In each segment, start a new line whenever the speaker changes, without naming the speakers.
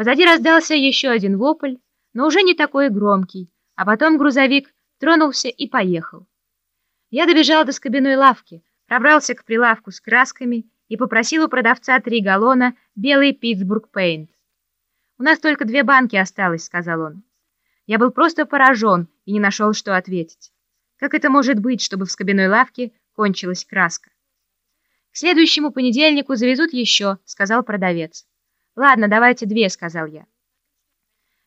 Позади раздался еще один вопль, но уже не такой громкий, а потом грузовик тронулся и поехал. Я добежал до скобяной лавки, пробрался к прилавку с красками и попросил у продавца три галлона белый Питтсбург Пейнт. «У нас только две банки осталось», — сказал он. Я был просто поражен и не нашел, что ответить. Как это может быть, чтобы в скобяной лавке кончилась краска? «К следующему понедельнику завезут еще», — сказал продавец. «Ладно, давайте две», — сказал я.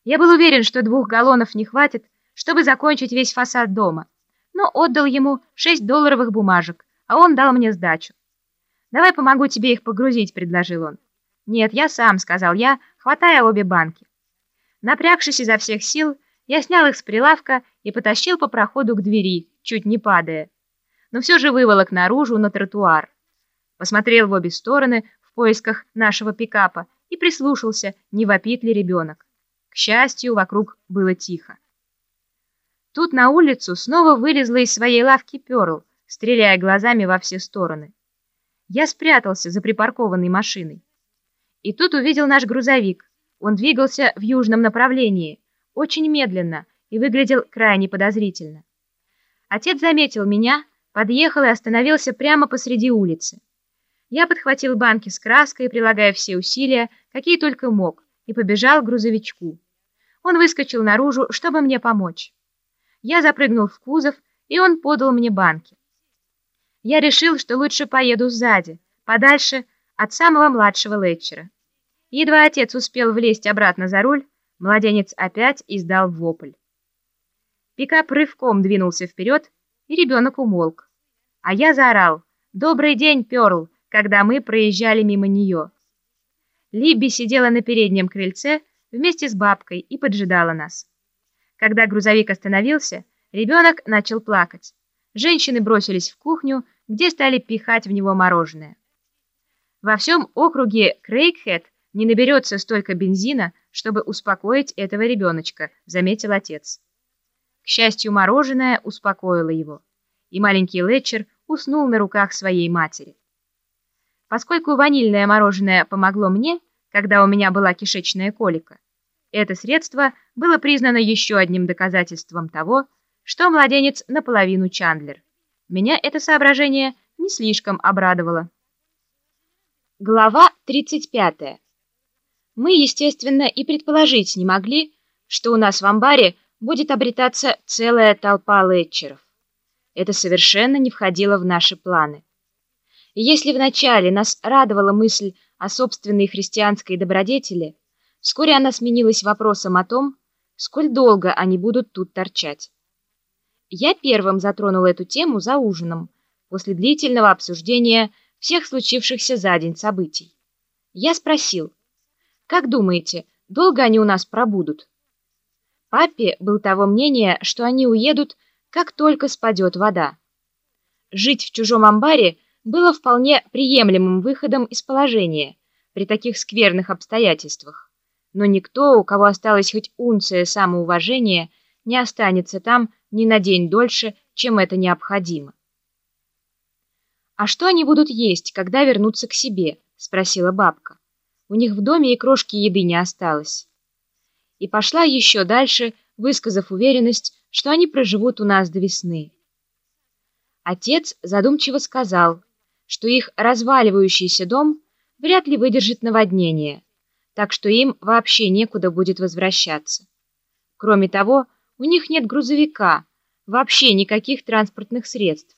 Я был уверен, что двух галлонов не хватит, чтобы закончить весь фасад дома, но отдал ему шесть долларовых бумажек, а он дал мне сдачу. «Давай помогу тебе их погрузить», — предложил он. «Нет, я сам», — сказал я, хватая обе банки. Напрягшись изо всех сил, я снял их с прилавка и потащил по проходу к двери, чуть не падая. Но все же выволок наружу на тротуар. Посмотрел в обе стороны в поисках нашего пикапа и прислушался, не вопит ли ребенок. К счастью, вокруг было тихо. Тут на улицу снова вылезла из своей лавки Перл, стреляя глазами во все стороны. Я спрятался за припаркованной машиной. И тут увидел наш грузовик. Он двигался в южном направлении, очень медленно и выглядел крайне подозрительно. Отец заметил меня, подъехал и остановился прямо посреди улицы. Я подхватил банки с краской, прилагая все усилия, какие только мог, и побежал к грузовичку. Он выскочил наружу, чтобы мне помочь. Я запрыгнул в кузов, и он подал мне банки. Я решил, что лучше поеду сзади, подальше от самого младшего Летчера. Едва отец успел влезть обратно за руль, младенец опять издал вопль. Пикап рывком двинулся вперед, и ребенок умолк. А я заорал «Добрый день, Перл!» Когда мы проезжали мимо нее. Либби сидела на переднем крыльце вместе с бабкой и поджидала нас. Когда грузовик остановился, ребенок начал плакать. Женщины бросились в кухню, где стали пихать в него мороженое. Во всем округе Крейгхед не наберется столько бензина, чтобы успокоить этого ребеночка, заметил отец. К счастью, мороженое успокоило его, и маленький Летчер уснул на руках своей матери. Поскольку ванильное мороженое помогло мне, когда у меня была кишечная колика, это средство было признано еще одним доказательством того, что младенец наполовину Чандлер. Меня это соображение не слишком обрадовало. Глава 35. Мы, естественно, и предположить не могли, что у нас в амбаре будет обретаться целая толпа летчеров. Это совершенно не входило в наши планы. И если вначале нас радовала мысль о собственной христианской добродетели, вскоре она сменилась вопросом о том, сколь долго они будут тут торчать. Я первым затронул эту тему за ужином, после длительного обсуждения всех случившихся за день событий. Я спросил, «Как думаете, долго они у нас пробудут?» Папе был того мнения, что они уедут, как только спадет вода. Жить в чужом амбаре было вполне приемлемым выходом из положения при таких скверных обстоятельствах. Но никто, у кого осталось хоть унция самоуважения, не останется там ни на день дольше, чем это необходимо. «А что они будут есть, когда вернутся к себе?» — спросила бабка. «У них в доме и крошки еды не осталось». И пошла еще дальше, высказав уверенность, что они проживут у нас до весны. Отец задумчиво сказал — что их разваливающийся дом вряд ли выдержит наводнение, так что им вообще некуда будет возвращаться. Кроме того, у них нет грузовика, вообще никаких транспортных средств.